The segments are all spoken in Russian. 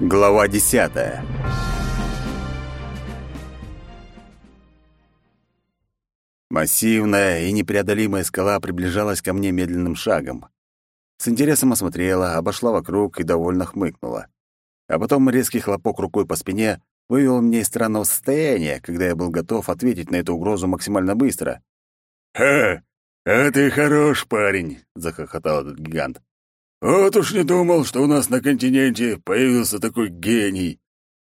Глава десятая. Массивная и непреодолимая скала приближалась ко мне медленным шагом. С интересом осмотрела, обошла вокруг и довольно хмыкнула. А потом резкий хлопок рукой по спине вывел меня из странного состояния, когда я был готов ответить на эту угрозу максимально быстро. «Ха! А ты хорош парень!» — захохотал этот гигант. Вот уж не думал, что у нас на континенте появился такой гений.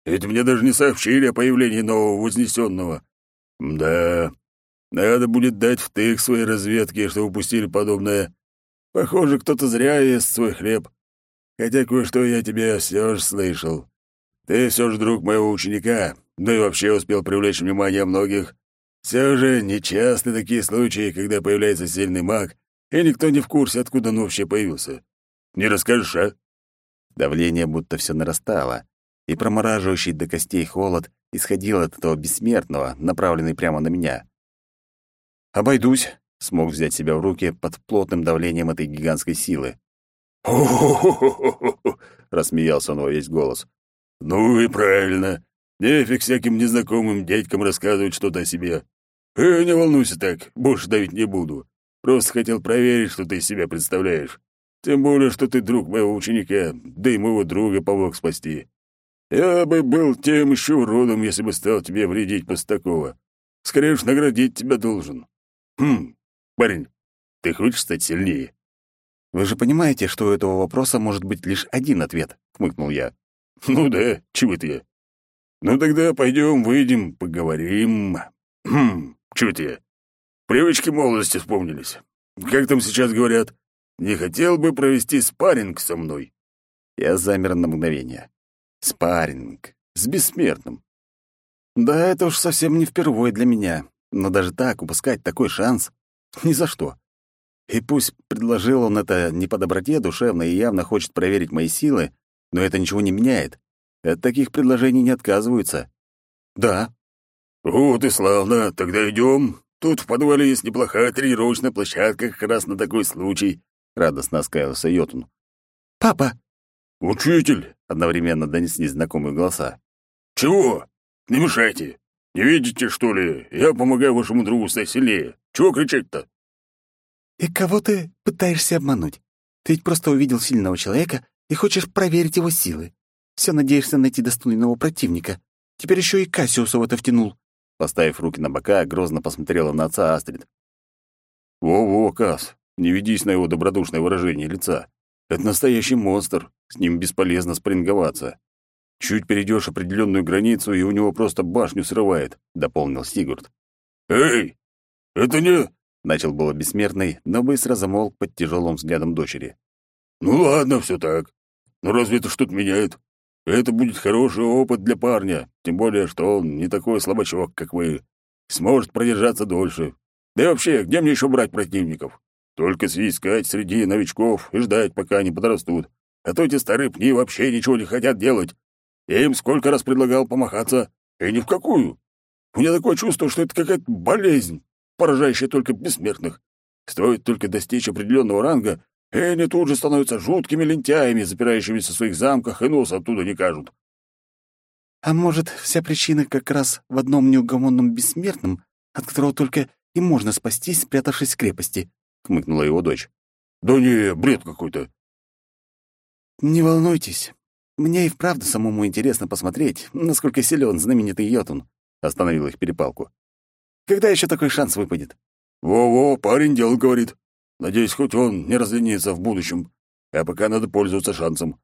Ведь мне даже не сообщили о появлении нового Вознесенного. Да, надо будет дать втык своей разведке, что упустили подобное. Похоже, кто-то зря ест свой хлеб. Хотя кое-что я тебе все же слышал. Ты все же друг моего ученика, да и вообще успел привлечь внимание многих. Все же нечасты такие случаи, когда появляется сильный маг, и никто не в курсе, откуда он вообще появился. Не расскажешь, а?» Давление будто все нарастало, и промораживающий до костей холод исходил от этого бессмертного, направленный прямо на меня. «Обойдусь», — смог взять себя в руки под плотным давлением этой гигантской силы. «Хо-хо-хо-хо-хо!» — рассмеялся он во весь голос. «Ну и правильно. Нефиг всяким незнакомым дядькам рассказывать что-то о себе. Э, не волнуйся так, больше давить не буду. Просто хотел проверить, что ты из себя представляешь. Тем более, что ты друг моего ученика, да и моего друга помог спасти. Я бы был тем еще уродом, если бы стал тебе вредить после такого. Скорее уж наградить тебя должен. Хм, парень, ты хочешь стать сильнее? Вы же понимаете, что у этого вопроса может быть лишь один ответ, хмыкнул я. Ну да, чего ты я? Ну тогда пойдем, выйдем, поговорим. Хм, чего тебе? Привычки молодости вспомнились. Как там сейчас говорят? Не хотел бы провести спарринг со мной?» Я замер на мгновение. Спарринг. С бессмертным. Да, это уж совсем не впервые для меня. Но даже так упускать такой шанс — ни за что. И пусть предложил он это не по доброте душевной и явно хочет проверить мои силы, но это ничего не меняет. От таких предложений не отказываются. Да. Вот и славно. Тогда идем. Тут в подвале есть неплохая тренировочная площадка как раз на такой случай радостно оскаялся Йотун. «Папа!» «Учитель!» — одновременно донеслись знакомые голоса. «Чего? Не мешайте! Не видите, что ли? Я помогаю вашему другу стать сильнее. Чего кричать-то?» «И кого ты пытаешься обмануть? Ты ведь просто увидел сильного человека и хочешь проверить его силы. Все надеешься найти достойного противника. Теперь еще и Кассиуса в это втянул». Поставив руки на бока, грозно посмотрела на отца Астрид. «Во-во, Касс, не ведись на его добродушное выражение лица. Это настоящий монстр, с ним бесполезно спринговаться. Чуть перейдешь определенную границу, и у него просто башню срывает», — дополнил Сигурд. «Эй, это не...» — начал было бессмертный, но быстро замолк под тяжелым взглядом дочери. «Ну ладно, все так. Но разве это что-то меняет? Это будет хороший опыт для парня, тем более, что он не такой слабачок, как вы. Сможет продержаться дольше. Да и вообще, где мне еще брать противников? Только искать среди новичков и ждать, пока они подрастут. А то эти старые пни вообще ничего не хотят делать. Я им сколько раз предлагал помахаться, и ни в какую. У меня такое чувство, что это какая-то болезнь, поражающая только бессмертных. Стоит только достичь определенного ранга, и они тут же становятся жуткими лентяями, запирающимися в своих замках, и нос оттуда не кажут. А может, вся причина как раз в одном неугомонном бессмертном, от которого только и можно спастись, спрятавшись в крепости? Хмыкнула его дочь. «Да не, бред какой-то». «Не волнуйтесь. Мне и вправду самому интересно посмотреть, насколько силен знаменитый Йотун», — остановил их перепалку. «Когда еще такой шанс выпадет?» «Во-во, парень дело говорит. Надеюсь, хоть он не разленится в будущем. А пока надо пользоваться шансом».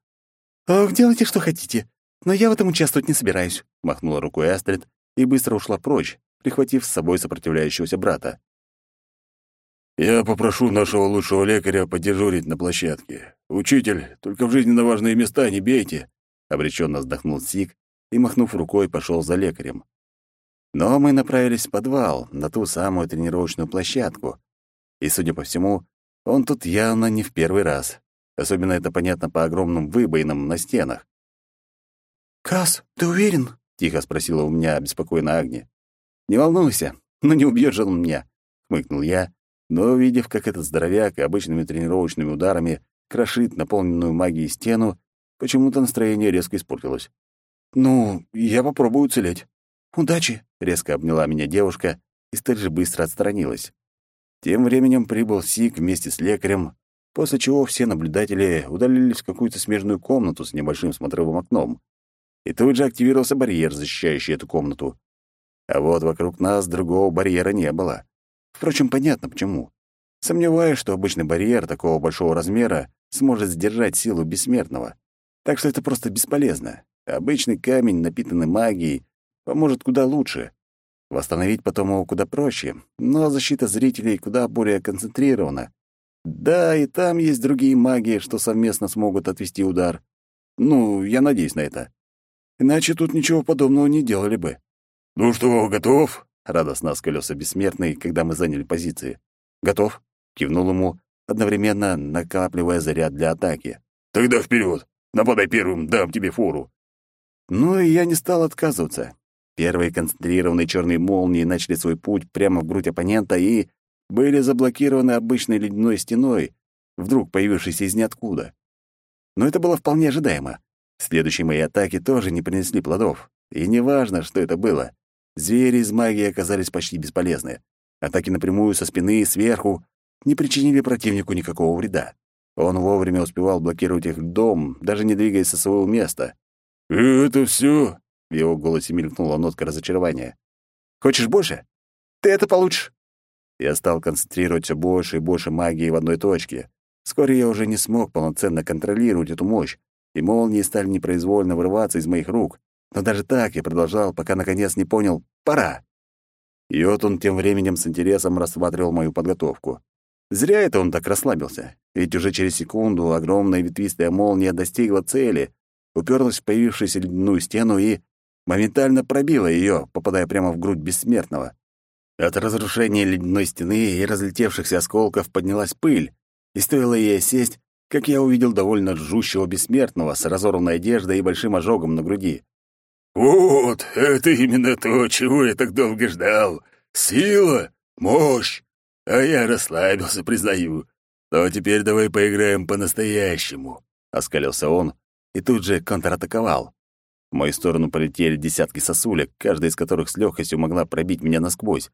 «Ох, делайте, что хотите. Но я в этом участвовать не собираюсь», — махнула рукой Астрид и быстро ушла прочь, прихватив с собой сопротивляющегося брата. Я попрошу нашего лучшего лекаря подежурить на площадке. Учитель, только в жизненно важные места не бейте, обреченно вздохнул Сик и, махнув рукой, пошел за лекарем. Но мы направились в подвал, на ту самую тренировочную площадку. И, судя по всему, он тут явно не в первый раз. Особенно это понятно по огромным выбоинам на стенах. «Кас, ты уверен?» — тихо спросила у меня обеспокоенная Агни. «Не волнуйся, но не убьет же он меня», — хмыкнул я но, увидев, как этот здоровяк обычными тренировочными ударами крошит наполненную магией стену, почему-то настроение резко испортилось. «Ну, я попробую уцелеть». «Удачи!» — резко обняла меня девушка и столь же быстро отстранилась. Тем временем прибыл Сик вместе с лекарем, после чего все наблюдатели удалились в какую-то смежную комнату с небольшим смотровым окном. И тут же активировался барьер, защищающий эту комнату. А вот вокруг нас другого барьера не было. Впрочем, понятно почему. Сомневаюсь, что обычный барьер такого большого размера сможет сдержать силу бессмертного. Так что это просто бесполезно. Обычный камень, напитанный магией, поможет куда лучше. Восстановить потом его куда проще, но защита зрителей куда более концентрирована. Да, и там есть другие маги, что совместно смогут отвести удар. Ну, я надеюсь на это. Иначе тут ничего подобного не делали бы. «Ну что, готов?» — радостно оскалился бессмертный, когда мы заняли позиции. «Готов?» — кивнул ему, одновременно накапливая заряд для атаки. «Тогда вперед! Нападай первым, дам тебе фору!» Ну и я не стал отказываться. Первые концентрированные черные молнии начали свой путь прямо в грудь оппонента и были заблокированы обычной ледяной стеной, вдруг появившейся из ниоткуда. Но это было вполне ожидаемо. Следующие мои атаки тоже не принесли плодов. И неважно, что это было. Звери из магии оказались почти бесполезны. Атаки напрямую со спины и сверху не причинили противнику никакого вреда. Он вовремя успевал блокировать их дом, даже не двигаясь со своего места. «Это все? В его голосе мелькнула нотка разочарования. «Хочешь больше? Ты это получишь!» Я стал концентрировать все больше и больше магии в одной точке. Вскоре я уже не смог полноценно контролировать эту мощь, и молнии стали непроизвольно вырываться из моих рук. Но даже так я продолжал, пока наконец не понял «пора». И вот он тем временем с интересом рассматривал мою подготовку. Зря это он так расслабился, ведь уже через секунду огромная ветвистая молния достигла цели, уперлась в появившуюся ледяную стену и моментально пробила ее, попадая прямо в грудь бессмертного. От разрушения ледяной стены и разлетевшихся осколков поднялась пыль, и стоило ей сесть, как я увидел довольно жжущего бессмертного с разорванной одеждой и большим ожогом на груди. «Вот, это именно то, чего я так долго ждал. Сила, мощь. А я расслабился, признаю. Но теперь давай поиграем по-настоящему», — оскалился он и тут же контратаковал. В мою сторону полетели десятки сосулек, каждая из которых с легкостью могла пробить меня насквозь.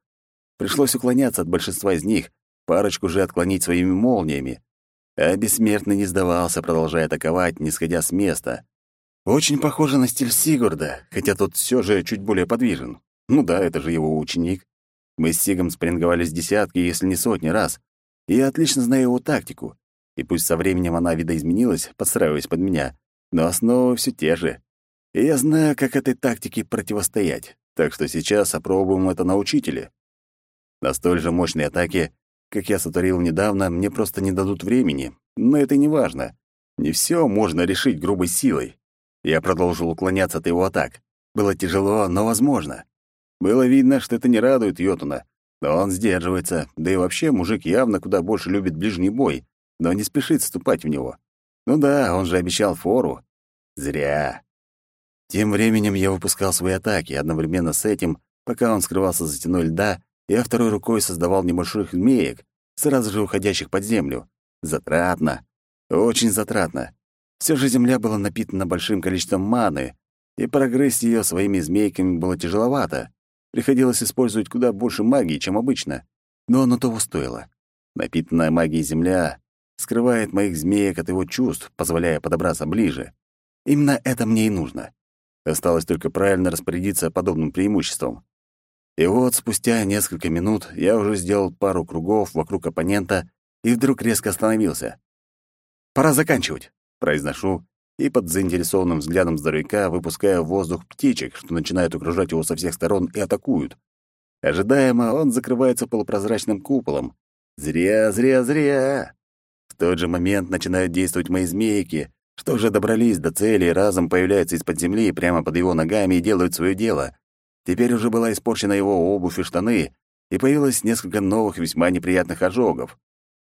Пришлось уклоняться от большинства из них, парочку же отклонить своими молниями. А бессмертный не сдавался, продолжая атаковать, не сходя с места. Очень похоже на стиль Сигурда, хотя тот все же чуть более подвижен. Ну да, это же его ученик. Мы с Сигом спринговались десятки, если не сотни раз. И я отлично знаю его тактику. И пусть со временем она видоизменилась, подстраиваясь под меня, но основы все те же. И я знаю, как этой тактике противостоять, так что сейчас опробуем это на учителе. На столь же мощной атаке, как я сотворил недавно, мне просто не дадут времени, но это не важно. Не все можно решить грубой силой. Я продолжил уклоняться от его атак. Было тяжело, но возможно. Было видно, что это не радует Йотуна, но он сдерживается, да и вообще мужик явно куда больше любит ближний бой, но не спешит вступать в него. Ну да, он же обещал фору. Зря. Тем временем я выпускал свои атаки, одновременно с этим, пока он скрывался за стеной льда, я второй рукой создавал небольших змеек, сразу же уходящих под землю. Затратно. Очень затратно. Все же земля была напитана большим количеством маны, и прогрызть ее своими змейками было тяжеловато. Приходилось использовать куда больше магии, чем обычно. Но оно того стоило. Напитанная магией земля скрывает моих змеек от его чувств, позволяя подобраться ближе. Именно это мне и нужно. Осталось только правильно распорядиться подобным преимуществом. И вот спустя несколько минут я уже сделал пару кругов вокруг оппонента и вдруг резко остановился. «Пора заканчивать», — произношу, и под заинтересованным взглядом здоровяка выпускаю в воздух птичек, что начинают окружать его со всех сторон и атакуют. Ожидаемо он закрывается полупрозрачным куполом. Зря, зря, зря тот же момент начинают действовать мои змейки, что уже добрались до цели и разом появляются из-под земли прямо под его ногами и делают свое дело. Теперь уже была испорчена его обувь и штаны, и появилось несколько новых весьма неприятных ожогов.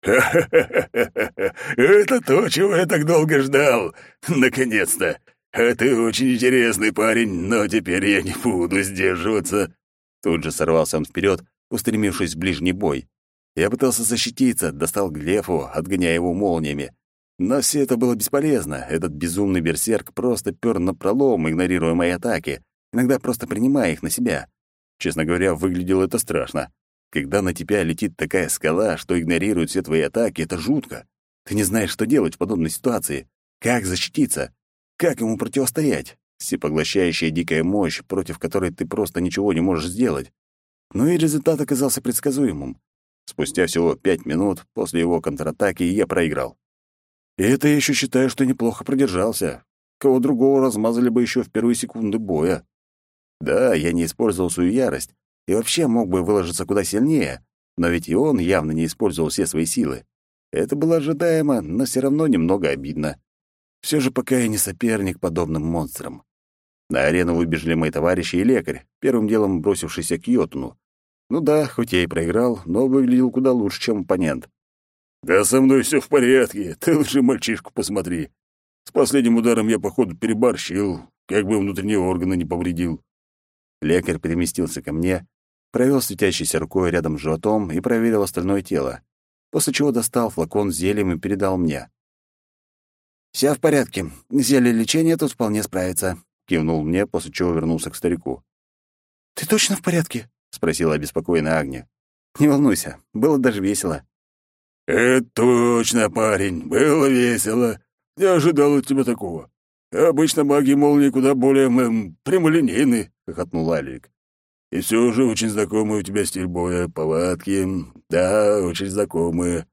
«Ха-ха-ха! Это то, чего я так долго ждал! Наконец-то! А ты очень интересный парень, но теперь я не буду сдерживаться!» Тут же сорвался он вперед, устремившись в ближний бой. Я пытался защититься, достал Глефу, отгоняя его молниями. Но все это было бесполезно. Этот безумный берсерк просто пёр напролом, игнорируя мои атаки, иногда просто принимая их на себя. Честно говоря, выглядело это страшно. Когда на тебя летит такая скала, что игнорирует все твои атаки, это жутко. Ты не знаешь, что делать в подобной ситуации. Как защититься? Как ему противостоять? Всепоглощающая дикая мощь, против которой ты просто ничего не можешь сделать. Ну и результат оказался предсказуемым. Спустя всего пять минут после его контратаки я проиграл. И это я еще считаю, что неплохо продержался. Кого другого размазали бы еще в первые секунды боя. Да, я не использовал свою ярость, и вообще мог бы выложиться куда сильнее, но ведь и он явно не использовал все свои силы. Это было ожидаемо, но все равно немного обидно. Все же пока я не соперник подобным монстрам. На арену выбежали мои товарищи и лекарь, первым делом бросившийся к Йотуну. Ну да, хоть я и проиграл, но выглядел куда лучше, чем оппонент. «Да со мной все в порядке, ты лучше мальчишку посмотри. С последним ударом я, походу, переборщил, как бы внутренние органы не повредил». Лекарь переместился ко мне, провел светящейся рукой рядом с животом и проверил остальное тело, после чего достал флакон с зельем и передал мне. «Всё в порядке. Зелье лечения тут вполне справится», — кивнул мне, после чего вернулся к старику. «Ты точно в порядке?» — спросила обеспокоенная Агния. «Не волнуйся, было даже весело». «Это точно, парень, было весело. Не ожидал от тебя такого. Обычно маги молнии куда более эм, прямолинейны», — хохотнул Алик. «И все же очень знакомый у тебя стиль боя, повадки. Да, очень знакомые».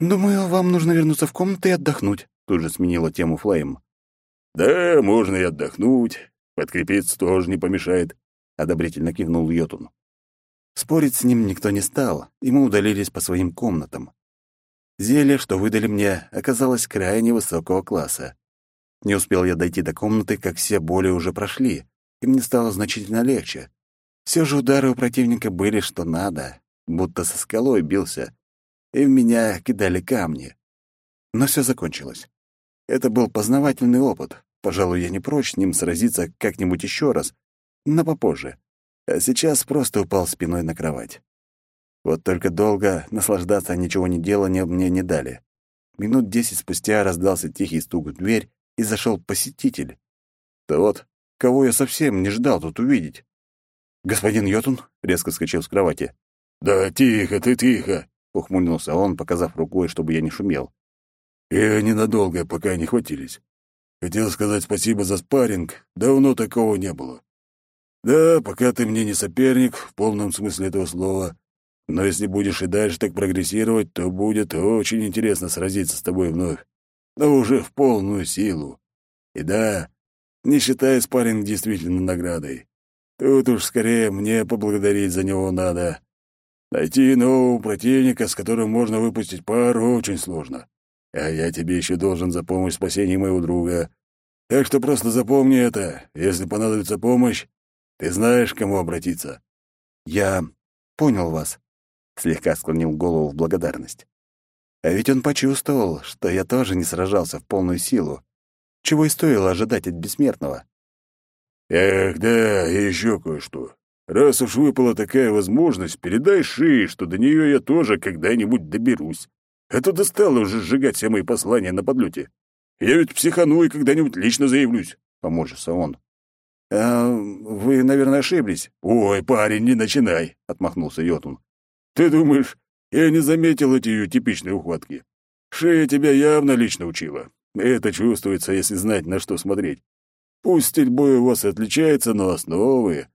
«Думаю, вам нужно вернуться в комнату и отдохнуть», — тут же сменила тему Флейм. «Да, можно и отдохнуть. Подкрепиться тоже не помешает», — одобрительно кивнул Йотун. Спорить с ним никто не стал, и мы удалились по своим комнатам. Зелье, что выдали мне, оказалось крайне высокого класса. Не успел я дойти до комнаты, как все боли уже прошли, и мне стало значительно легче. Все же удары у противника были что надо, будто со скалой бился, и в меня кидали камни. Но все закончилось. Это был познавательный опыт. Пожалуй, я не прочь с ним сразиться как-нибудь еще раз, но попозже. А сейчас просто упал спиной на кровать. Вот только долго наслаждаться ничего не деланием мне не дали. Минут десять спустя раздался тихий стук в дверь, и зашел посетитель. Тот, кого я совсем не ждал тут увидеть. «Господин Йотун?» — резко скачал с кровати. «Да тихо ты, тихо!» — ухмыльнулся он, показав рукой, чтобы я не шумел. «И ненадолго, пока не хватились. Хотел сказать спасибо за спарринг, давно такого не было. Да, пока ты мне не соперник, в полном смысле этого слова, но если будешь и дальше так прогрессировать, то будет очень интересно сразиться с тобой вновь но уже в полную силу. И да, не считая спарринг действительно наградой. Тут уж скорее мне поблагодарить за него надо. Найти нового противника, с которым можно выпустить пару, очень сложно. А я тебе еще должен за помощь в спасении моего друга. Так что просто запомни это. Если понадобится помощь, ты знаешь, к кому обратиться. Я понял вас. Слегка склонил голову в благодарность. А ведь он почувствовал, что я тоже не сражался в полную силу, чего и стоило ожидать от бессмертного. «Эх, да, и еще кое-что. Раз уж выпала такая возможность, передай Ши, что до нее я тоже когда-нибудь доберусь. А то достало уже сжигать все мои послания на подлете. Я ведь психану и когда-нибудь лично заявлюсь», — поморщился он. «А вы, наверное, ошиблись». «Ой, парень, не начинай», — отмахнулся Йотун. «Ты думаешь, я не заметил эти ее типичные ухватки. Шея тебя явно лично учила. Это чувствуется, если знать, на что смотреть. Пусть стиль боя у вас отличается, но основы...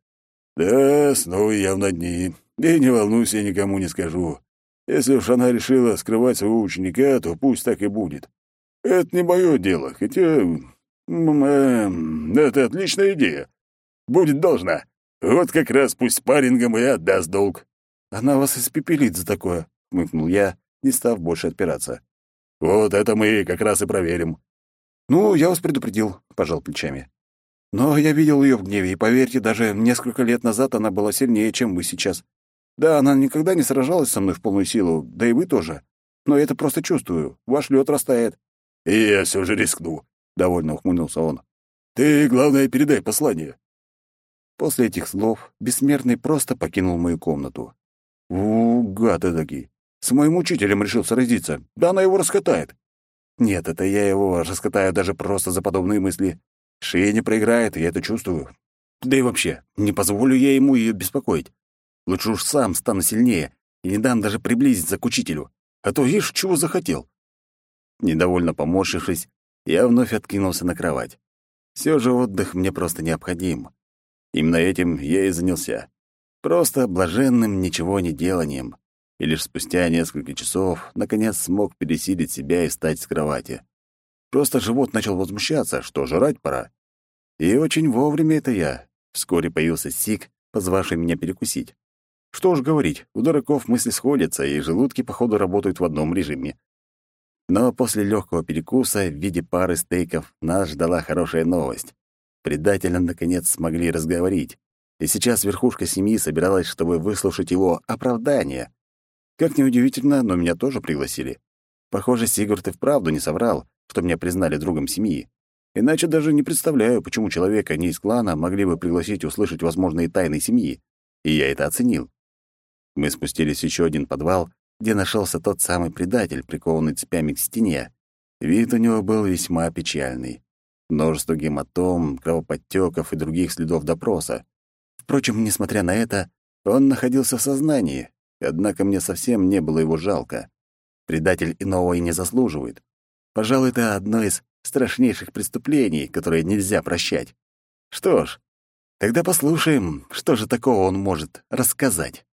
Да, основы явно одни. И не волнуйся, я никому не скажу. Если уж она решила скрывать своего ученика, то пусть так и будет. Это не мое дело, хотя... Э, это отличная идея. Будет должна. Вот как раз пусть спаррингом и отдаст долг. Она вас испепелит за такое, хмыкнул я, не став больше отпираться. Вот это мы как раз и проверим. Ну, я вас предупредил, пожал плечами. Но я видел ее в гневе, и поверьте, даже несколько лет назад она была сильнее, чем вы сейчас. Да, она никогда не сражалась со мной в полную силу, да и вы тоже. Но я это просто чувствую. Ваш лед растает. И я все же рискну, довольно ухмыльнулся он. Ты, главное, передай послание. После этих слов бессмертный просто покинул мою комнату. У, гад эдакий. С моим учителем решил сразиться. Да она его раскатает. Нет, это я его раскатаю даже просто за подобные мысли. Шея не проиграет, я это чувствую. Да и вообще, не позволю я ему ее беспокоить. Лучше уж сам стану сильнее и не дам даже приблизиться к учителю. А то ишь, чего захотел. Недовольно поморщившись, я вновь откинулся на кровать. Все же отдых мне просто необходим. Именно этим я и занялся. Просто блаженным ничего не деланием. И лишь спустя несколько часов наконец смог пересилить себя и встать с кровати. Просто живот начал возмущаться, что жрать пора. И очень вовремя это я. Вскоре появился Сик, позвавший меня перекусить. Что уж говорить, у дураков мысли сходятся, и желудки, походу, работают в одном режиме. Но после легкого перекуса в виде пары стейков нас ждала хорошая новость. Предателя, наконец, смогли разговорить. И сейчас верхушка семьи собиралась, чтобы выслушать его оправдание. Как неудивительно, но меня тоже пригласили. Похоже, Сигурд и вправду не соврал, что меня признали другом семьи. Иначе даже не представляю, почему человека не из клана могли бы пригласить услышать возможные тайны семьи. И я это оценил. Мы спустились в еще один подвал, где нашелся тот самый предатель, прикованный цепями к стене. Вид у него был весьма печальный. Множество гематом, кровоподтеков и других следов допроса. Впрочем, несмотря на это, он находился в сознании, однако мне совсем не было его жалко. Предатель иного и не заслуживает. Пожалуй, это одно из страшнейших преступлений, которые нельзя прощать. Что ж, тогда послушаем, что же такого он может рассказать.